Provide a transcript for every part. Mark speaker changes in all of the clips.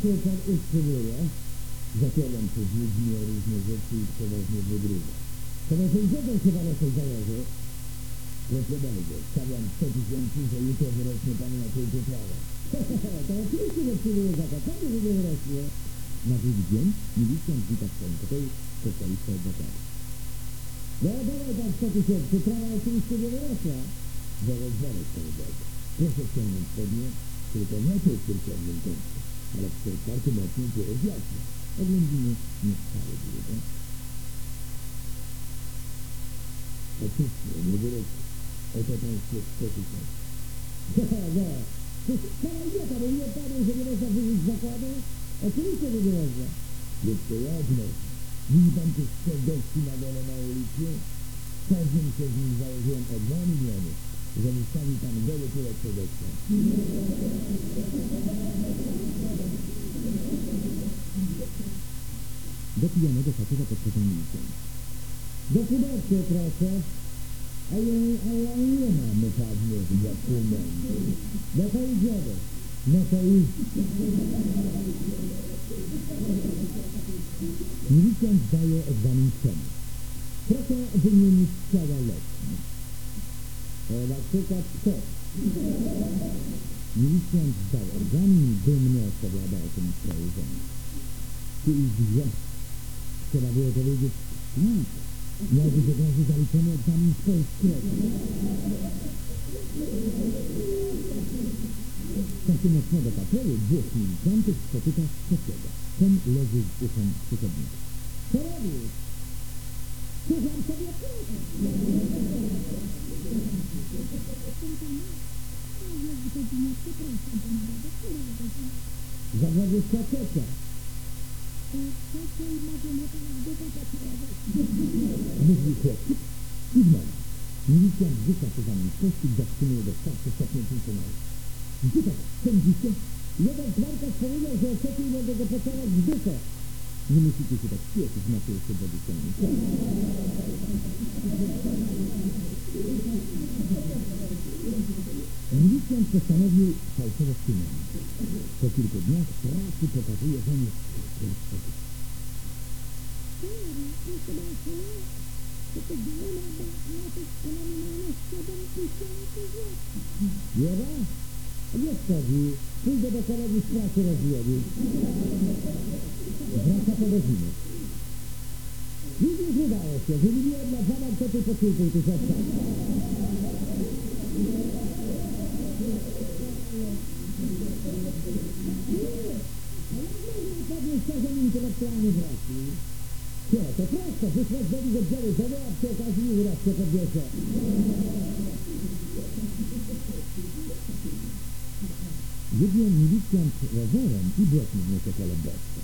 Speaker 1: się pan utrzymuje? Zapieram się z ludźmi o różne rzeczy i przeważnie wygrywa. Chyba, że idziemy chyba na coś zależy. Proszę bardzo, stawiam 100 tysięcy, że jutro wyrośnie panu na tej prawa. to oczywiście nie przyjmuję zakaz. Co to nie wyrośnie?
Speaker 2: Na drugi dzień milicjant wita w. To jest specjalista zakładu.
Speaker 1: No dawaj pan 100 tysięcy, prawa oczywiście nie wyrosła.
Speaker 2: Zaraz, zaraz, panie Bogu. Proszę ściągnąć spodnie, tylko nie to w w tej karty mocniej było jasne. Oględziny nie były, tak? Oczywiście, nie wyrośnie. Oto państwo 100 tysięcy.
Speaker 1: No, no. To pana idiota, bo nie panu, że nie można wyjść z zakładu? Oczywiście, że nie można.
Speaker 2: Jest to jak można. Widzi pan tych trzech gości na dole na ulicy? Każdym się z nich założyłem o 2 miliony, że wystawi pan goły tyle oknem. Do pijanego faceta podchodzą milicjanci.
Speaker 1: Dokumentkę proszę.
Speaker 2: A ja, a ja nie mam żadnych dokumentów.
Speaker 1: No to idziemy.
Speaker 2: No to już. Milicjant daje egzamin przemysł. Proszę wymienić ciała letnie.
Speaker 1: E, na przykład kto?
Speaker 2: Milicjant zdał egzamin dumnie opowiada o tym sprawdzeniu. Ty już wie. Trzeba było powiedzieć tak. Miał być od razu zaliczony egzamin z polskiego. Czasie nocnego patrolu dwóch milicjantów spotyka trzeciego. Ten leży z uchem przeciwnika.
Speaker 1: Co robisz? Słucham sobie Za 23.
Speaker 2: Mówi chłopczyk i znowu. Milicjant rzuca się za nim pościg, zatrzymuje do starszy stopnia funkcjonariusz. Gdzie tak? Sądzicie?
Speaker 1: Jeden kwartas powiedział, że ostatni będę go pocałować w dupę.
Speaker 2: Nie musicie się tak śpieszyć, macie jeszcze do wyciągnięcia. Milicjant postanowił fałszować pieniądze. Po kilku dniach pracy pokazuje, że nie jest tego.
Speaker 1: Wiera? Nie wchodzi. Pójdę do kolegi z pracy rozwiedzić.
Speaker 2: Wraca po godzinie.
Speaker 1: Widzisz, udało się. Wymieniłem na dwa manczety po kilku tysiącach. Podnieść poziom intelektualny w Rosji. Nie, to prosto. Wysłać do nich oddziały przy okazji i raz się podniesie.
Speaker 2: Jedzie milicjant rowerem i błotny wniosek alebowski.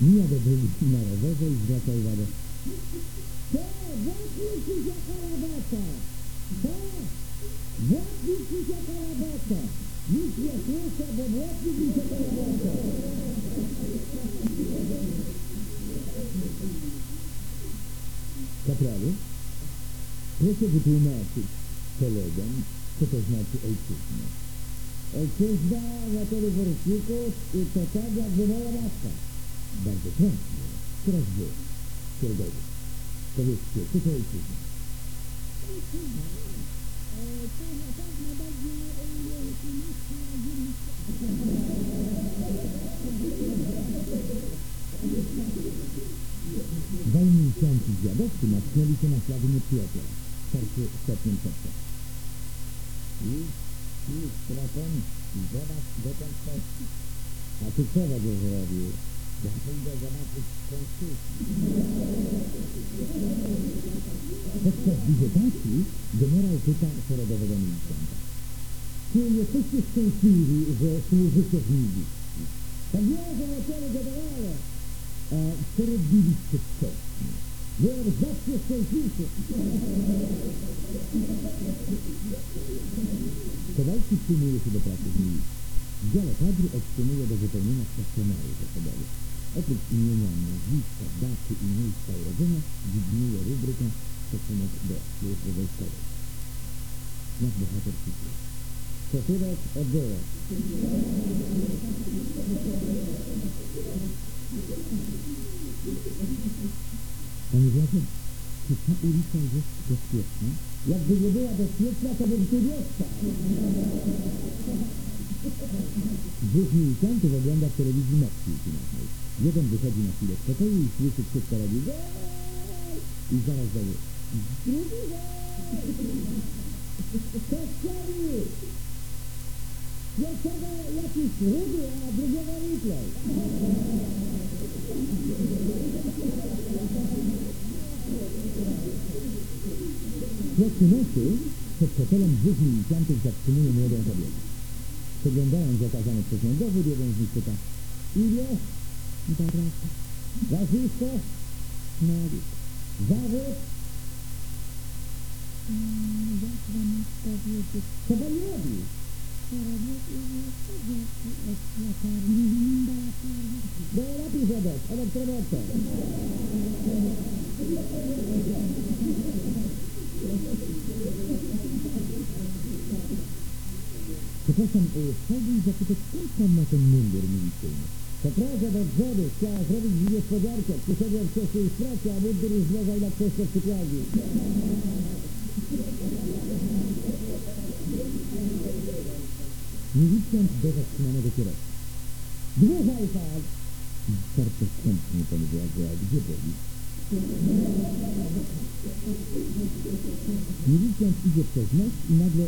Speaker 2: Mija do drugi na rowerze i zwraca uwagę.
Speaker 1: To, włącznij ci się kalabata! To, ci się kalabata! Nic nie słyszę, bo mi się kalabata!
Speaker 2: Kapralu, proszę wytłumaczyć kolegom, co to znaczy ojczyzna.
Speaker 1: Ojczyzna na teleworsiku to tak jakby moja matka.
Speaker 2: Bardzo proszę. Teraz wy, Serdecznie. Powiedzcie, co to ojczyzna? Dwaj milicjanci zjadowcy natknęli się na ślady nieprzyjaciela. Starszy stopniem
Speaker 1: idź tropem i zobacz dokąd poszli.
Speaker 2: A ty co go zrobił?
Speaker 1: Ja pójdę zobaczyć konstytucję.
Speaker 2: Podczas wizytacji generał pyta szeregowego milicjanta. Czy jesteście szczęśliwi, że służycie w milicji?
Speaker 1: Tak wierzę na ciele generale.
Speaker 2: A co robiliście wcześniej?
Speaker 1: Byłem zawsze szczęśliwszy.
Speaker 2: Kowalski przyjmuje się do pracy w milicji. Dziale kadry otrzymuje do wypełnienia stacjonariusz osobowych. Nazwiska, daty i miejsca urodzenia widnieje rubryka stosunek do służby wojskowej. Nasz bohater cytuje. Posudek odbyło. Panie Władzie, czy ta ulica jest bezpieczna?
Speaker 1: Jakby nie była bezpieczna, to bym tu nie stał.
Speaker 2: Dwóch milicjantów ogląda w telewizji mecz piłki. Jeden wychodzi na chwilę z pokoju i słyszy wszystko robi i zaraz dowie.
Speaker 1: Drugi! To strzeli! Pierwszego jakiś rudy, a drugiego replay.
Speaker 2: Środku nocy przed hotelem dwóch milicjantów zatrzymuje młodą kobietę. Przeglądając okazany przez nią dowód, jeden z nich pyta Ile? Barak. Nazwisko? Malik.
Speaker 1: Zawód?
Speaker 3: Jak wam powiedzieć,
Speaker 1: Co pan robi?
Speaker 3: robię od latarni, do latarni.
Speaker 1: Do lepiej żołdek, elektromotor.
Speaker 2: Przepraszam, chciałbym zapytać, skąd pan ma ten mundur milicyjny?
Speaker 1: Poproszę do grzeby, chciała zrobić niespodziankę. Przyszedłem wcześniej z pracy, a mundur już leżał na krzesło przykładu.
Speaker 2: Milicjant do zatrzymanego kierowcy.
Speaker 1: Dłużaj pan!
Speaker 2: Bardzo skąpnie pan władzę, a gdzie byli? Milicjant idzie przez most i nagle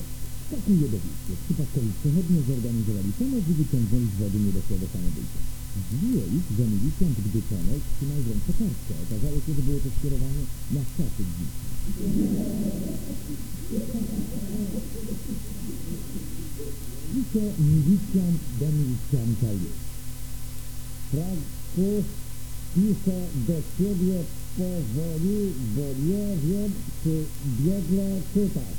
Speaker 2: skakuje do wyjścia. Przypadkowi przechodnie zorganizowali pomoc i wyciągnęli z wody nie doszło do samobójstwa. Zdziwiło ich, że milicjant, gdy tonął, trzymał w ręce kartkę. Okazało się, że było to skierowane na statek dziwny. Pisze milicjant do milicjanta jest.
Speaker 1: Franku, piszę do ciebie powoli, bo nie wiem, czy biegle czytasz.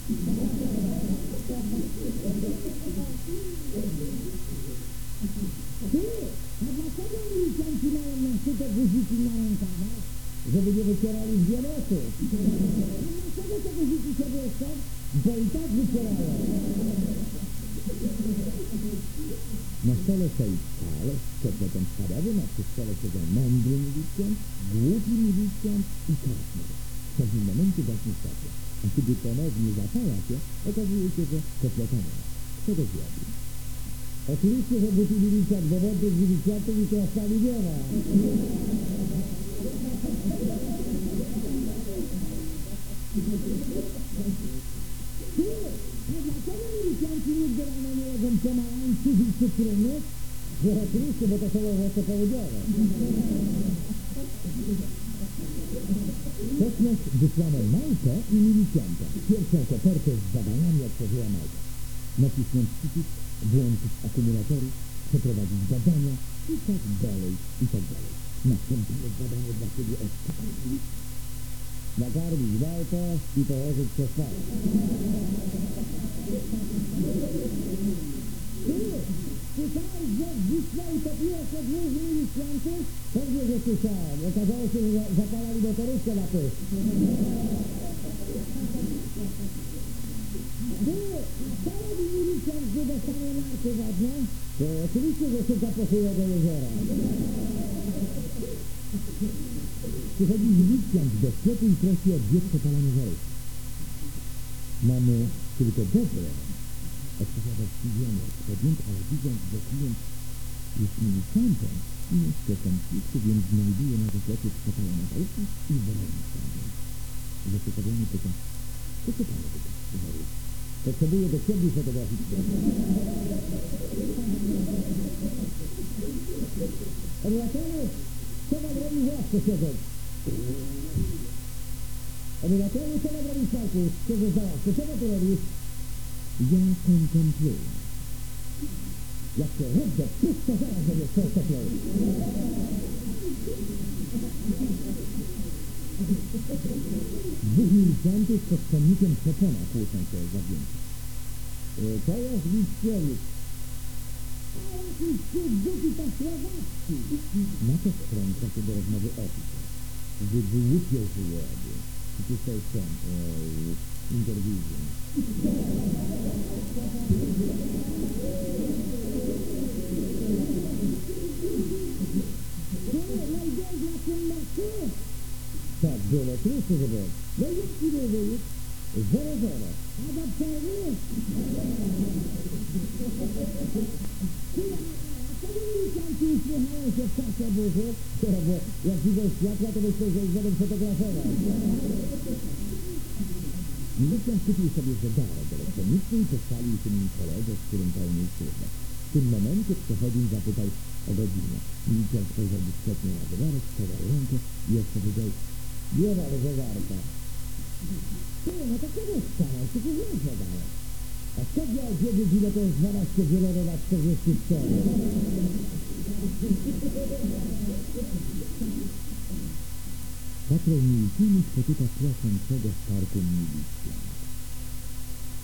Speaker 1: Ty, a dlaczego milicjanci mają na szczytę guziki na rękawach? Żeby nie wycierali z wielosów. A dlaczego te guziki się wieszczą? Bo i tak wycierają.
Speaker 2: Na stole stoi talerz z kotletem schabowym, a przy stole siedzą mądry milicjant, głupi milicjant i krasny. W pewnym momencie gaśnie światło, a kiedy ponownie zapala się, okazuje się, że kotleta nie ma. Kto to zrobił?
Speaker 1: Oczywiście, że głupi milicjant, bo wodnych milicjantów i krasnali nie ma. Ty, a dlaczego milicjanci nigdy rano nie jedzą pomarańczów i cytrynów? Że oczywiście, bo to są owoce południowe.
Speaker 2: Kosmos wysłano małpę i milicjanta. Pierwszą kopertę z zadaniami otworzyła małpa. Nacisnąć przycisk, włączyć akumulatory, przeprowadzić badania i tak dalej, i tak dalej. Następne zadanie dla siebie odczytali.
Speaker 1: Nakarmić małpę i położyć. Ty, słyszałeś, że w Wiśle utopiło się dwóch milicjantów? Pewnie, że słyszałem. Okazało się, że zapalali motorówkę na pysk. Ty, co robi milicjant, gdy dostanie narty? To oczywiście, że szuka posłuchę do jeziora.
Speaker 2: Przychodzi milicjant do sklepu i prosi o dwie przepalane żarówki. Mamy tylko dobre. Odpowiada zdziwiony podjęt, ale widząc, że klient jest milicjantem, nie chce konfliktu, więc znajduje na sklepie przepalone żarówki i wolny sądzą. Zaciekawiony pyta, co to panu pyta? Żarówki.
Speaker 1: Potrzebuję do siebie fotograficznej. Obywatelu, co mam robić ławkę siedząc? Obywatelu, co mam robić za ławkę, co mam tu robisz?
Speaker 2: Ja kontempluję.
Speaker 1: Jak się rodzę, puszczę zaraz, żeby przeszczepiał.
Speaker 2: Dwóch milicjantów pod pomnikiem Chopina kłócą się o zawzięcie.
Speaker 1: Y, To jest Mickiewicz. A jakiś głupi to Słowacki.
Speaker 2: Na to wtrąca się do rozmowy oficer. Wygłupiał żywioły. Czy to jest ten, e, interwizjon?
Speaker 3: Ty, najdziej dla ciemnoty.
Speaker 2: Tak, było, proszę, że było.
Speaker 3: No jaki nie milicjanci uśmiechają się w czasie burzy?
Speaker 2: Bo jak widzę światła, to myślę, że już będę fotografować. Milicjant kupił sobie zegarek elektroniczny i pochwalił nim koledze, z którym pełnił służbę. W tym momencie przechodził zapytał o godzinę. Milicjant spojrzał dyskretnie na zegarek, wskazał rękę i jeszcze powiedział nie ma zegarka.
Speaker 3: Ty, no to kiedy? Ty już nie zegarek.
Speaker 2: A skąd miał wiedzieć, ile to jest 12 dzielone na 44? Patrol milicyjny spotyka płaczącego w parku milicjant.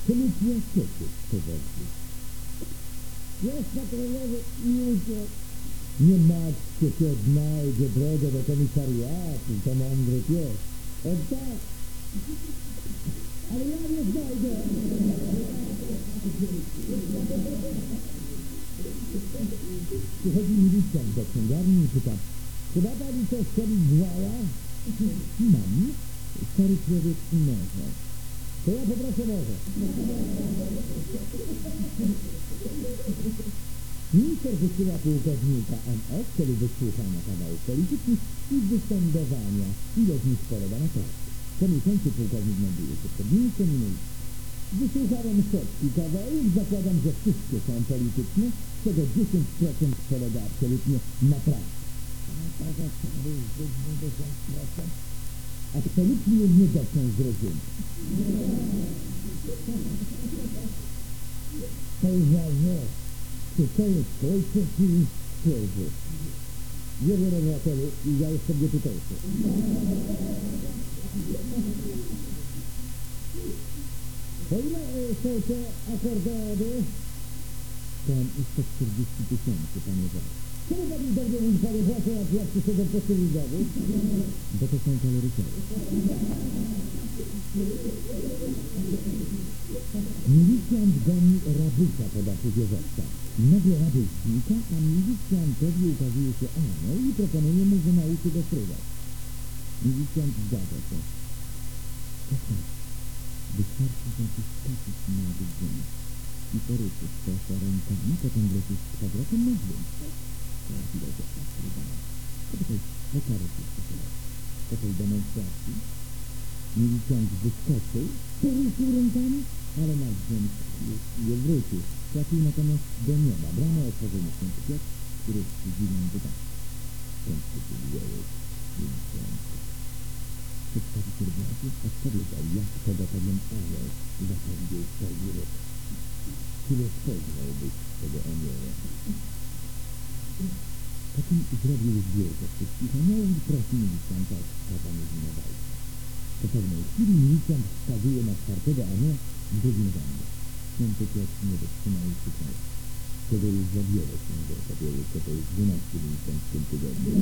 Speaker 2: Czemu płaczecie, towarzyszu?
Speaker 3: Jest patrolowy i uciekł.
Speaker 2: Nie martwcie się, odnajdzie drogę do komisariatu, to mądry pies. O tak! Ale ja nie znajdę! Przychodzi milicjant do księgarni i pyta, chyba pani coś strzelić? Mam. Stary człowiek może. To ja poproszę może. Minister wysyła pułkownika MO w celu wysłuchania kawałów politycznych i występowania. Ile z nich polega na prawdzie. Po miesiącu pułkownik melduje się przed ministrem i mówi Wysłuchałem setki kawałów, zakładam, że wszystkie są polityczne, z czego 10% polega absolutnie na
Speaker 3: 90%.
Speaker 2: Absolutnie nie da się zrozumieć. Pejzaże, czy to jest Polsce, czy Polsce? Nie wiem, obywatelu, i ja jestem deputowcem. Po ile e, są te akordeony? Tam jest 140 tysięcy, panie Żal. Czemu pan mi dobrze mówi, panie Własie, jak ja przyszedłem po tylu domu? Bo to są kaloryfery. Milicjant goni rabusa po dachu wieżowca. Nagle rabuś znika, a milicjantowi ukazuje się anioł i proponuje mu, że nauczy go fruwać. Milicjant zgadza się. To tak. Wystarczy, że ty skoczysz na ziemi i poruszysz to rękami, potem wrócisz z powrotem na dźwięk. To filozofia fruwania. Poczekaj, pokażę ci jeszcze raz. Po tej demonstracji milicjant wyskoczył, poruszył rękami, ale na dźwięk nie wrócił. Trafił natomiast do nieba. Bramę otworzył mu święty Piotr, który z pyta. Skąd ty się wziąłeś, milicjancie? Przedstawiciel władzy odpowiedział, jak tego pewien anioł swojej rok. Który poznałbyś tego anioła? Potem zrobił zbiórkę wszystkich aniołów i prosił milicjanta o wskazanie z na walkę. Po pewnej chwili milicjant wskazuje na czwartego anioła w drugim rzędzie. Święty Piotr nie wytrzymał i krzyczał. Tego już za wiele się powiedział, co to jest 12 milicjant w tym tygodniu.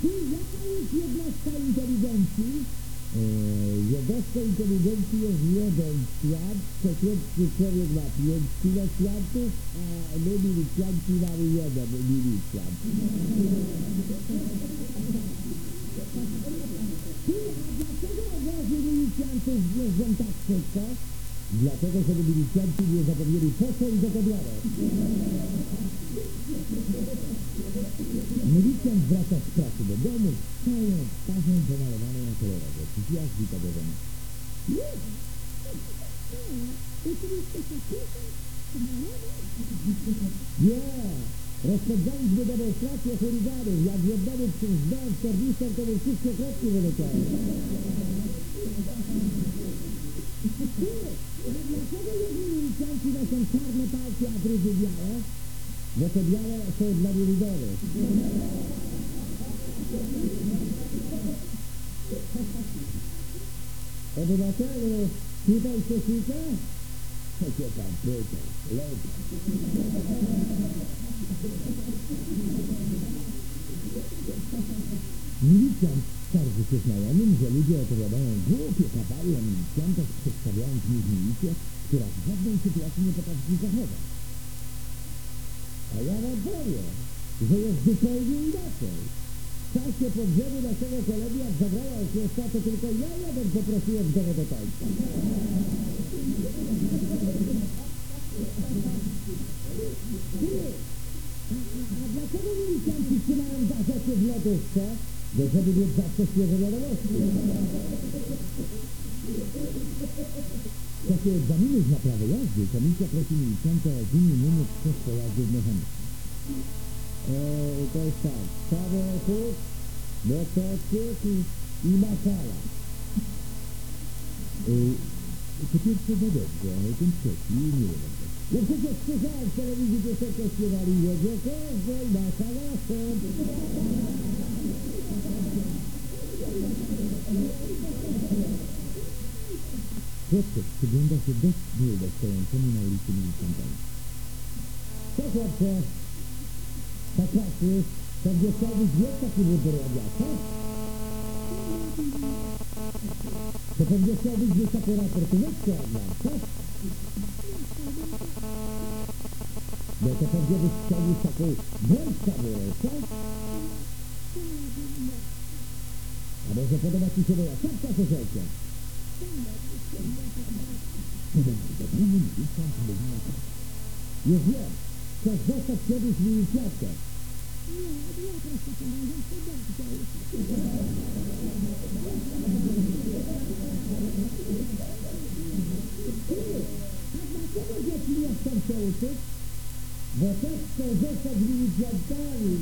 Speaker 3: Ty, jaka jest jednostka inteligencji?
Speaker 2: Jednostka inteligencji jest jeden świat, przeciętny człowiek ma pięć kilo światów, a my milicjanci mamy jeden milicjant.
Speaker 3: Ty, a dlaczego obozy milicjantów jeżdżą tak szybko?
Speaker 2: Dlatego, żeby milicjanci nie zapomnieli po i dokładnie. Milicjant wraca z pracy do domu całą twarzą pomalowaną na kolorowo. Padowane.
Speaker 3: Oczywiście faktycznie, pomalował.
Speaker 2: Nie! Rozpędzaliśmy demonstrację chuliganów. Jak jednemu przyznałem z to mu wszystkie kropki wyleciały.
Speaker 3: Dlaczego jedni milicjanci noszą czarne palce, a drudzy białe?
Speaker 2: Bo te białe są dla niewidomych. Obywatelu, tutaj się szuka? Co się tam pytasz? Lepiej.
Speaker 4: Milicjant skarży się znajomym, że ludzie opowiadają głupie kawały o milicjantach, przedstawiając nich milicję, która w żadnej sytuacji nie potrafi zachować.
Speaker 2: A ja wam powiem, że jest zupełnie inaczej. W czasie pogrzebu naszego kolegi, jak zagrała orkiestra, to tylko ja jeden poprosiłem go do tańca. A dlaczego milicjanci trzymają gazety w lodówce? Bo żeby mieć zawsze świeże wiadomości.
Speaker 4: W czasie egzaminów na prawo jazdy komisja prosi milicjanta o wymienienie trzech pojazdów mechanicznych.
Speaker 2: Eee, to jest tak, samochód, motocykl i makala.
Speaker 4: Yy, po pierwsze no dobrze, ale ten trzeci nie wiem.
Speaker 2: No przecież słyszałem w telewizji piosenkę śpiewali jedzie kozłoj na samochód.
Speaker 4: Chłopczyk przygląda się dość długo stojącemu na ulicy milicjantowi.
Speaker 2: Co chłopcze? Tak patrzysz, pewnie chciałbyś mieć taki wybór co? To pewnie chciałbyś mieć taką raportóweczkę jak ja, co? No to pewnie byś chciał taką błędkawą, co? A może podoba ci się moja czapka, Soselcia?
Speaker 4: Zadany milicjant mówi na to.
Speaker 2: Już wiem, chcesz zostać kiedyś milicjantem. Dlaczego dzieci nie chcą się uczyć? Bo też chcą zostać milicjantami.